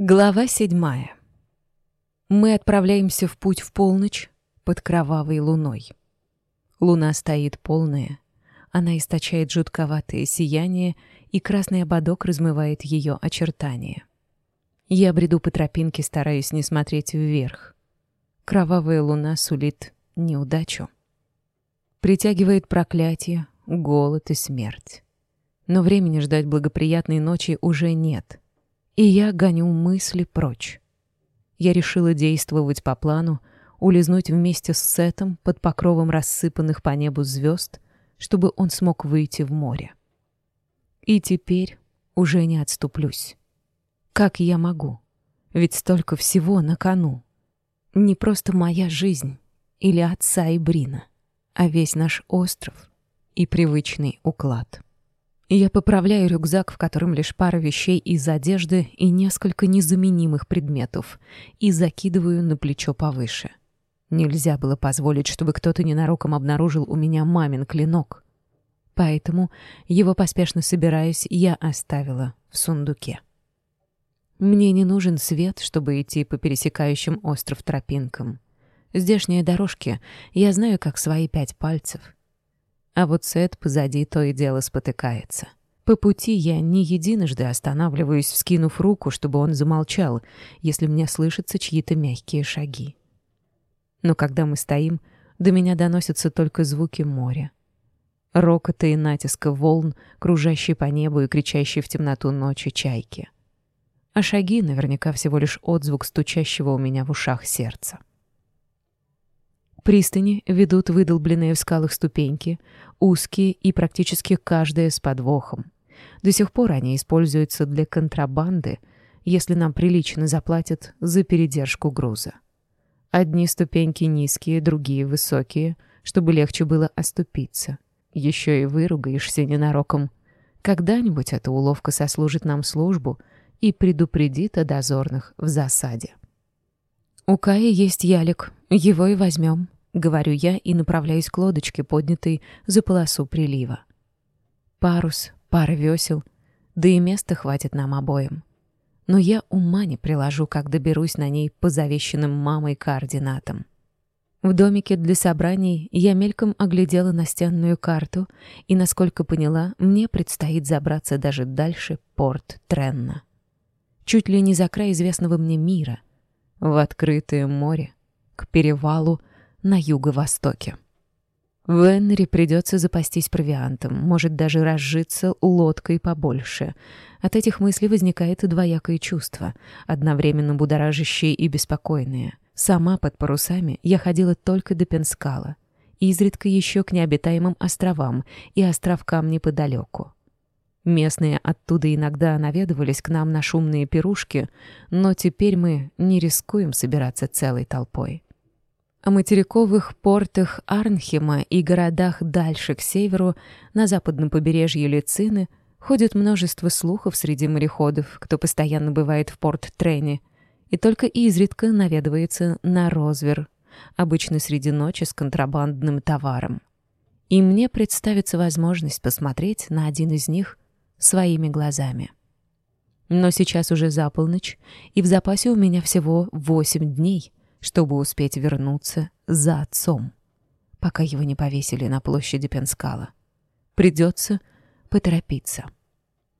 Глава седьмая. Мы отправляемся в путь в полночь под кровавой луной. Луна стоит полная. Она источает жутковатое сияние, и красный ободок размывает ее очертания. Я бреду по тропинке, стараюсь не смотреть вверх. Кровавая луна сулит неудачу. Притягивает проклятие, голод и смерть. Но времени ждать благоприятной ночи уже нет — и я гоню мысли прочь. Я решила действовать по плану, улизнуть вместе с Сетом под покровом рассыпанных по небу звезд, чтобы он смог выйти в море. И теперь уже не отступлюсь. Как я могу? Ведь столько всего на кону. Не просто моя жизнь или отца и Брина, а весь наш остров и привычный уклад. Я поправляю рюкзак, в котором лишь пара вещей из одежды и несколько незаменимых предметов, и закидываю на плечо повыше. Нельзя было позволить, чтобы кто-то ненароком обнаружил у меня мамин клинок. Поэтому, его поспешно собираясь, я оставила в сундуке. Мне не нужен свет, чтобы идти по пересекающим остров тропинкам. Здешние дорожки я знаю как свои пять пальцев — а вот Сет позади то и дело спотыкается. По пути я не единожды останавливаюсь, вскинув руку, чтобы он замолчал, если мне слышатся чьи-то мягкие шаги. Но когда мы стоим, до меня доносятся только звуки моря. Рокота и натиска волн, кружащие по небу и кричащие в темноту ночи чайки. А шаги наверняка всего лишь отзвук стучащего у меня в ушах сердца. Пристани ведут выдолбленные в скалах ступеньки, узкие и практически каждая с подвохом. До сих пор они используются для контрабанды, если нам прилично заплатят за передержку груза. Одни ступеньки низкие, другие высокие, чтобы легче было оступиться. Еще и выругаешься ненароком. Когда-нибудь эта уловка сослужит нам службу и предупредит о дозорных в засаде. У Каи есть ялик, его и возьмем. — говорю я и направляюсь к лодочке, поднятой за полосу прилива. Парус, пара весел, да и места хватит нам обоим. Но я ума не приложу, как доберусь на ней по завещанным мамой координатам. В домике для собраний я мельком оглядела настенную карту, и, насколько поняла, мне предстоит забраться даже дальше порт Тренна. Чуть ли не за в открытое море, к перевалу на юго-востоке. Венри придется запастись провиантом, может даже разжиться лодкой побольше. От этих мыслей возникает двоякое чувство, одновременно будоражащее и беспокойное. Сама под парусами я ходила только до Пенскала, изредка еще к необитаемым островам и островкам неподалеку. Местные оттуда иногда наведывались к нам на шумные пирушки, но теперь мы не рискуем собираться целой толпой. О материковых портах Арнхема и городах дальше к северу, на западном побережье Лицины, ходит множество слухов среди мореходов, кто постоянно бывает в порт Трене, и только изредка наведывается на Розвер, обычно среди ночи с контрабандным товаром. И мне представится возможность посмотреть на один из них – своими глазами. Но сейчас уже за полночь, и в запасе у меня всего восемь дней, чтобы успеть вернуться за отцом, пока его не повесили на площади Пенскала. Придется поторопиться.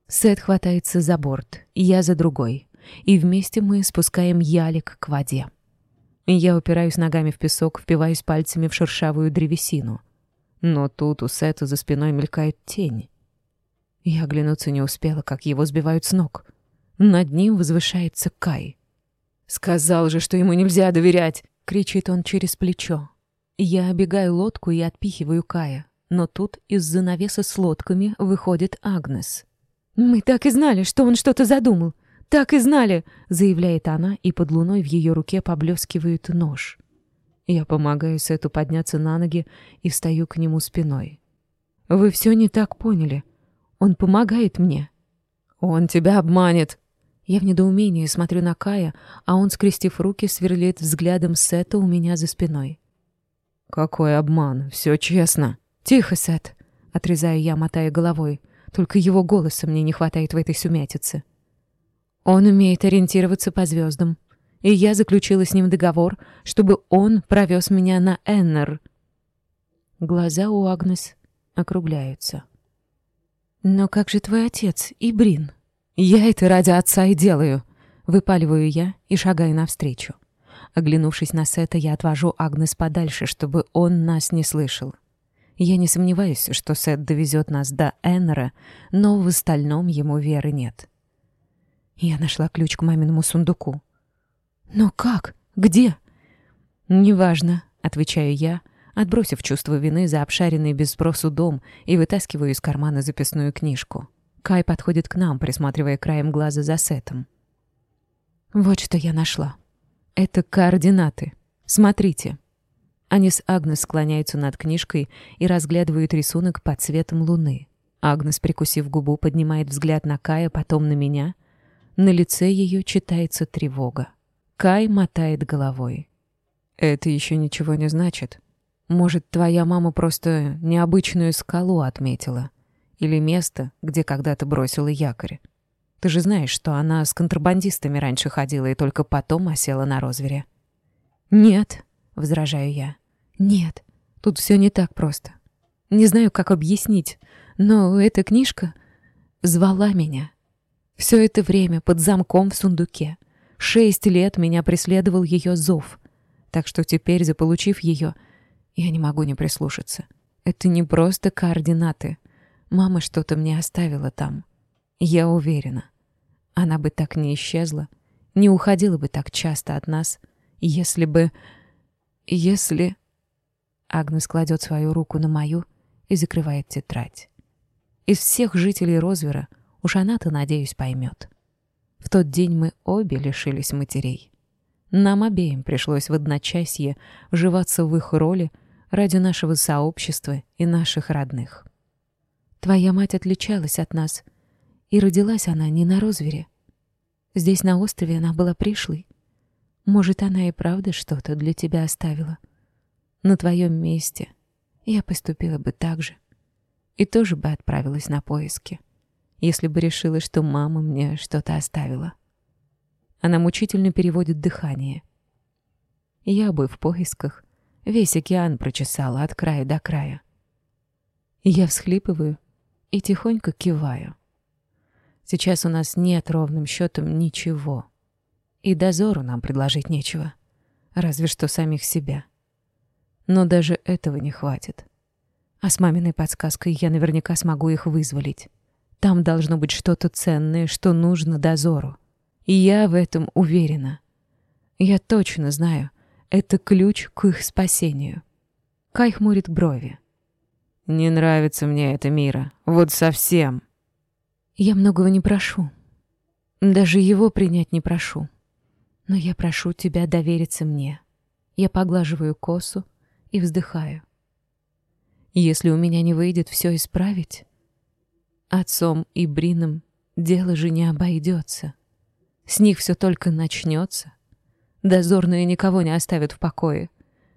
Сет хватается за борт, я за другой, и вместе мы спускаем ялик к воде. Я упираюсь ногами в песок, впиваюсь пальцами в шершавую древесину. Но тут у Сета за спиной мелькает тень. Я оглянуться не успела, как его сбивают с ног. Над ним возвышается Кай. «Сказал же, что ему нельзя доверять!» — кричит он через плечо. Я обегаю лодку и отпихиваю Кая, но тут из-за навеса с лодками выходит Агнес. «Мы так и знали, что он что-то задумал! Так и знали!» — заявляет она, и под луной в ее руке поблескивает нож. Я помогаю Сету подняться на ноги и встаю к нему спиной. «Вы все не так поняли», Он помогает мне». «Он тебя обманет», я в недоумении смотрю на Кая, а он, скрестив руки, сверлит взглядом Сета у меня за спиной. «Какой обман! Все честно!» «Тихо, Сет!» — отрезаю я, мотая головой. Только его голоса мне не хватает в этой сумятице. Он умеет ориентироваться по звездам. И я заключила с ним договор, чтобы он провез меня на Эннер. Глаза у Агнес округляются. Но как же твой отец и Брин? Я это ради отца и делаю. Выпаливаю я и шагаю навстречу. Оглянувшись на Сета, я отвожу Агнес подальше, чтобы он нас не слышал. Я не сомневаюсь, что Сет довезет нас до Эннера, но в остальном ему веры нет. Я нашла ключ к маминому сундуку. «Но как? Где?» «Неважно», — отвечаю я, — отбросив чувство вины за обшаренный без спросу дом и вытаскиваю из кармана записную книжку. Кай подходит к нам, присматривая краем глаза за Сетом. «Вот что я нашла. Это координаты. Смотрите». Они с Агнес склоняются над книжкой и разглядывают рисунок под цветом луны. Агнес, прикусив губу, поднимает взгляд на Кая, потом на меня. На лице ее читается тревога. Кай мотает головой. «Это еще ничего не значит. Может, твоя мама просто необычную скалу отметила? Или место, где когда-то бросила якорь? Ты же знаешь, что она с контрабандистами раньше ходила и только потом осела на розвере». «Нет», — возражаю я. «Нет, тут все не так просто. Не знаю, как объяснить, но эта книжка звала меня. Все это время под замком в сундуке. Шесть лет меня преследовал ее зов. Так что теперь, заполучив ее, — я не могу не прислушаться. Это не просто координаты. Мама что-то мне оставила там. Я уверена. Она бы так не исчезла, не уходила бы так часто от нас, если бы... Если... Агнес кладет свою руку на мою и закрывает тетрадь. Из всех жителей Розвера уж она-то, надеюсь, поймет. В тот день мы обе лишились матерей. Нам обеим пришлось в одночасье вживаться в их роли ради нашего сообщества и наших родных. Твоя мать отличалась от нас, и родилась она не на розвере. Здесь, на острове, она была пришлой. Может, она и правда что-то для тебя оставила. На твоем месте я поступила бы так же и тоже бы отправилась на поиски, если бы решила, что мама мне что-то оставила. Она мучительно переводит дыхание. Я бы в поисках Весь океан прочесала от края до края. Я всхлипываю и тихонько киваю. Сейчас у нас нет ровным счетом ничего. И дозору нам предложить нечего. Разве что самих себя. Но даже этого не хватит. А с маминой подсказкой я наверняка смогу их вызволить. Там должно быть что-то ценное, что нужно дозору. И я в этом уверена. Я точно знаю, это ключ к их спасению. Кай хмурит брови. «Не нравится мне это мира. Вот совсем». «Я многого не прошу. Даже его принять не прошу. Но я прошу тебя довериться мне». Я поглаживаю косу и вздыхаю. «Если у меня не выйдет все исправить, отцом и Брином дело же не обойдется. С них все только начнется». Дозорные никого не оставят в покое.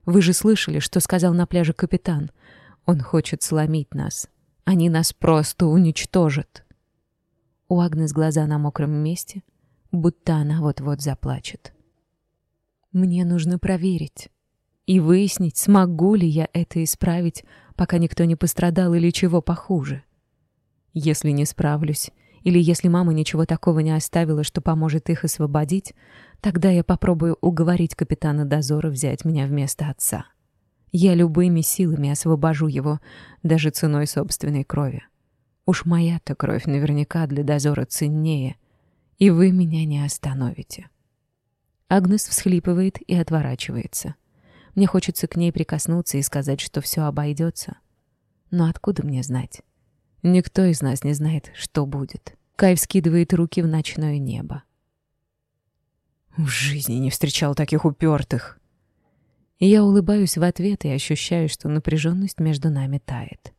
Вы же слышали, что сказал на пляже капитан. Он хочет сломить нас. Они нас просто уничтожат. У Агнес глаза на мокром месте, будто она вот-вот заплачет. Мне нужно проверить и выяснить, смогу ли я это исправить, пока никто не пострадал или чего похуже. Если не справлюсь, или если мама ничего такого не оставила, что поможет их освободить, тогда я попробую уговорить капитана дозора взять меня вместо отца. Я любыми силами освобожу его, даже ценой собственной крови. Уж моя-то кровь наверняка для дозора ценнее, и вы меня не остановите. Агнес всхлипывает и отворачивается. Мне хочется к ней прикоснуться и сказать, что все обойдется. Но откуда мне знать? Никто из нас не знает, что будет. Кай вскидывает руки в ночное небо. В жизни не встречал таких упертых. Я улыбаюсь в ответ и ощущаю, что напряженность между нами тает.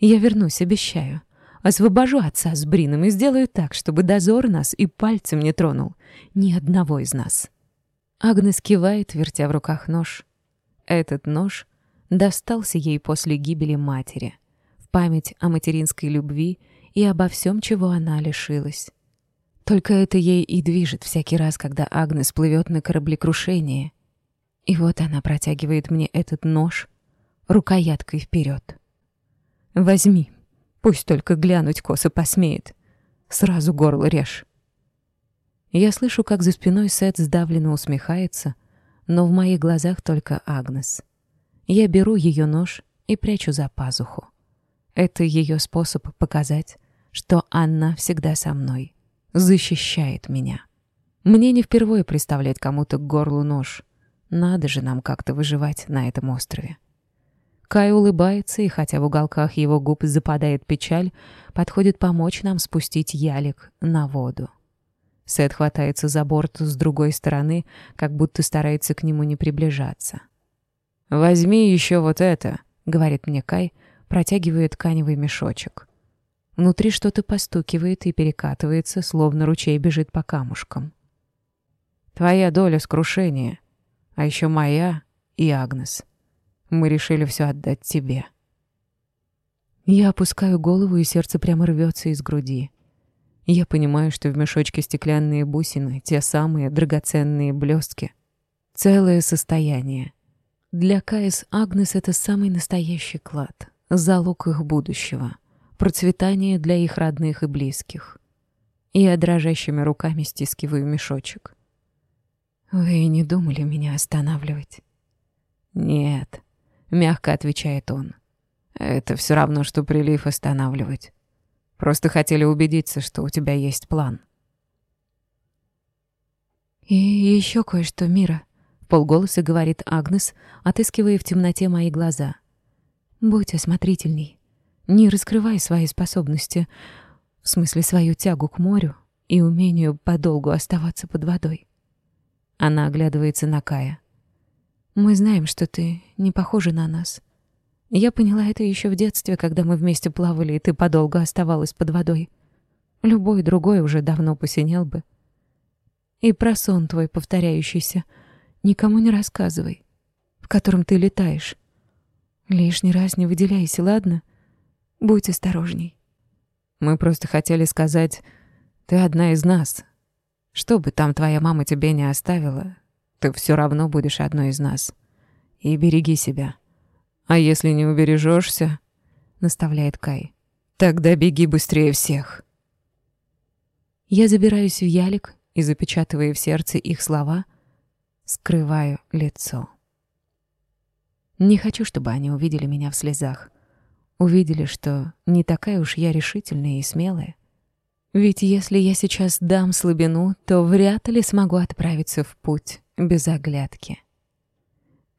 Я вернусь, обещаю. Освобожу отца с Брином и сделаю так, чтобы дозор нас и пальцем не тронул. Ни одного из нас. Агнес кивает, вертя в руках нож. Этот нож достался ей после гибели матери — в память о материнской любви и обо всем, чего она лишилась. Только это ей и движет всякий раз, когда Агнес плывет на кораблекрушение. И вот она протягивает мне этот нож рукояткой вперед. Возьми, пусть только глянуть косо посмеет. Сразу горло режь. Я слышу, как за спиной Сет сдавленно усмехается, но в моих глазах только Агнес. Я беру ее нож и прячу за пазуху. Это ее способ показать, что Анна всегда со мной, защищает меня. Мне не впервые представлять кому-то к горлу нож. Надо же нам как-то выживать на этом острове. Кай улыбается, и хотя в уголках его губ западает печаль, подходит помочь нам спустить ялик на воду. Сет хватается за борт с другой стороны, как будто старается к нему не приближаться. «Возьми еще вот это», — говорит мне Кай, — протягивает тканевый мешочек. Внутри что-то постукивает и перекатывается, словно ручей бежит по камушкам. «Твоя доля с а еще моя и Агнес. Мы решили все отдать тебе». Я опускаю голову, и сердце прямо рвется из груди. Я понимаю, что в мешочке стеклянные бусины, те самые драгоценные блестки. Целое состояние. Для Каис Агнес это самый настоящий клад залог их будущего, процветание для их родных и близких. Я дрожащими руками стискиваю мешочек. «Вы не думали меня останавливать?» «Нет», — мягко отвечает он. «Это все равно, что прилив останавливать. Просто хотели убедиться, что у тебя есть план». «И еще кое-что, Мира», — полголоса говорит Агнес, отыскивая в темноте мои глаза — «Будь осмотрительней. Не раскрывай свои способности, в смысле свою тягу к морю и умению подолгу оставаться под водой». Она оглядывается на Кая. «Мы знаем, что ты не похожа на нас. Я поняла это еще в детстве, когда мы вместе плавали, и ты подолго оставалась под водой. Любой другой уже давно посинел бы. И про сон твой повторяющийся никому не рассказывай, в котором ты летаешь. лишний раз не выделяйся, ладно? Будь осторожней. Мы просто хотели сказать, ты одна из нас. Что бы там твоя мама тебе не оставила, ты все равно будешь одной из нас. И береги себя. А если не убережешься, наставляет Кай, тогда беги быстрее всех. Я забираюсь в ялик и, запечатывая в сердце их слова, скрываю лицо. Не хочу, чтобы они увидели меня в слезах. Увидели, что не такая уж я решительная и смелая. Ведь если я сейчас дам слабину, то вряд ли смогу отправиться в путь без оглядки.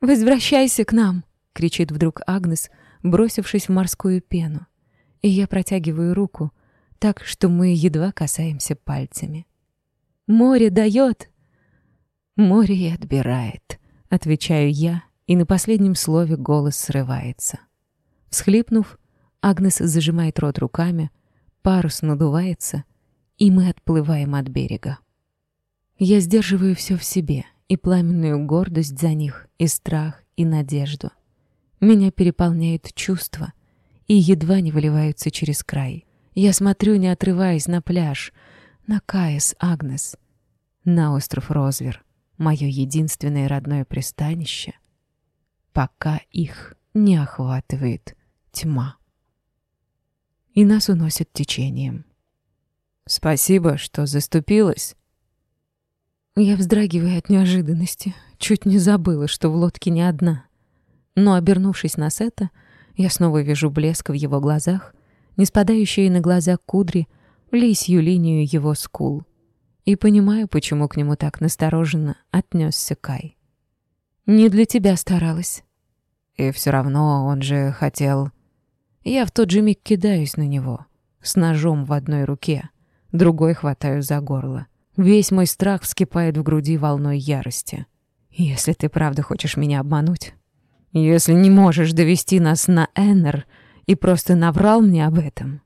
«Возвращайся к нам!» — кричит вдруг Агнес, бросившись в морскую пену. И я протягиваю руку, так что мы едва касаемся пальцами. «Море дает!» «Море и отбирает», — отвечаю я, и на последнем слове голос срывается. Всхлипнув, Агнес зажимает рот руками, парус надувается, и мы отплываем от берега. Я сдерживаю все в себе, и пламенную гордость за них, и страх, и надежду. Меня переполняют чувства, и едва не выливаются через край. Я смотрю, не отрываясь, на пляж, на Каэс Агнес, на остров Розвер, мое единственное родное пристанище — пока их не охватывает тьма. И нас уносит течением. «Спасибо, что заступилась». Я вздрагиваю от неожиданности, чуть не забыла, что в лодке не одна. Но, обернувшись на Сета, я снова вижу блеск в его глазах, не спадающие на глаза кудри, лисью линию его скул. И понимаю, почему к нему так настороженно отнесся Кай. Не для тебя старалась. И все равно он же хотел... Я в тот же миг кидаюсь на него, с ножом в одной руке, другой хватаю за горло. Весь мой страх вскипает в груди волной ярости. Если ты правда хочешь меня обмануть, если не можешь довести нас на Эннер и просто наврал мне об этом...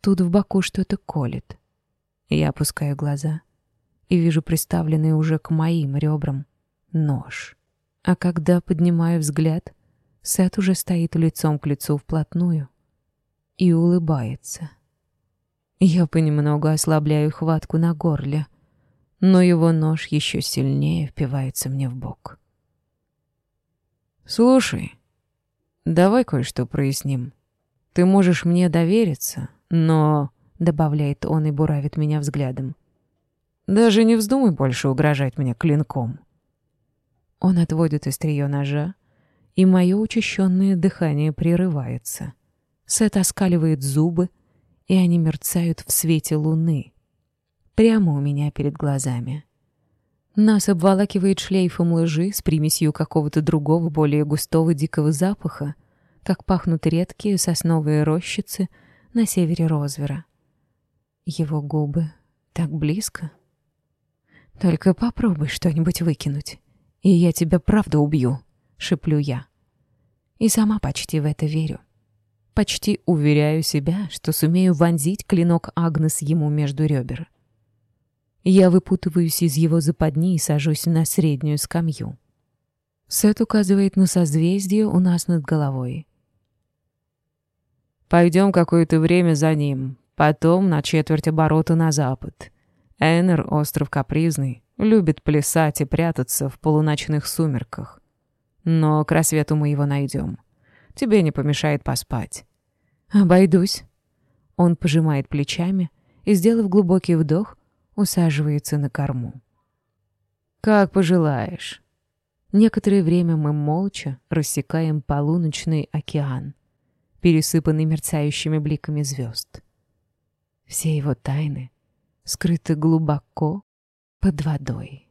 Тут в боку что-то колет. Я опускаю глаза и вижу приставленные уже к моим ребрам Нож. А когда поднимаю взгляд, Сет уже стоит лицом к лицу вплотную и улыбается. Я понемногу ослабляю хватку на горле, но его нож еще сильнее впивается мне в бок. «Слушай, давай кое-что проясним. Ты можешь мне довериться, но...» — добавляет он и буравит меня взглядом. «Даже не вздумай больше угрожать мне клинком». Он отводит острие ножа, и мое учащенное дыхание прерывается. Сет оскаливает зубы, и они мерцают в свете луны. Прямо у меня перед глазами. Нас обволакивает шлейфом лжи с примесью какого-то другого, более густого дикого запаха, как пахнут редкие сосновые рощицы на севере Розвера. Его губы так близко. Только попробуй что-нибудь выкинуть, и я тебя правда убью, шеплю я. И сама почти в это верю. Почти уверяю себя, что сумею вонзить клинок Агнес ему между ребер. Я выпутываюсь из его западни и сажусь на среднюю скамью. Сет указывает на созвездие у нас над головой. «Пойдем какое-то время за ним, потом на четверть оборота на запад. Эннер, остров капризный, Любит плясать и прятаться в полуночных сумерках. Но к рассвету мы его найдем. Тебе не помешает поспать». «Обойдусь». Он пожимает плечами и, сделав глубокий вдох, усаживается на корму. «Как пожелаешь». Некоторое время мы молча рассекаем полуночный океан, пересыпанный мерцающими бликами звезд. Все его тайны скрыты глубоко под водой.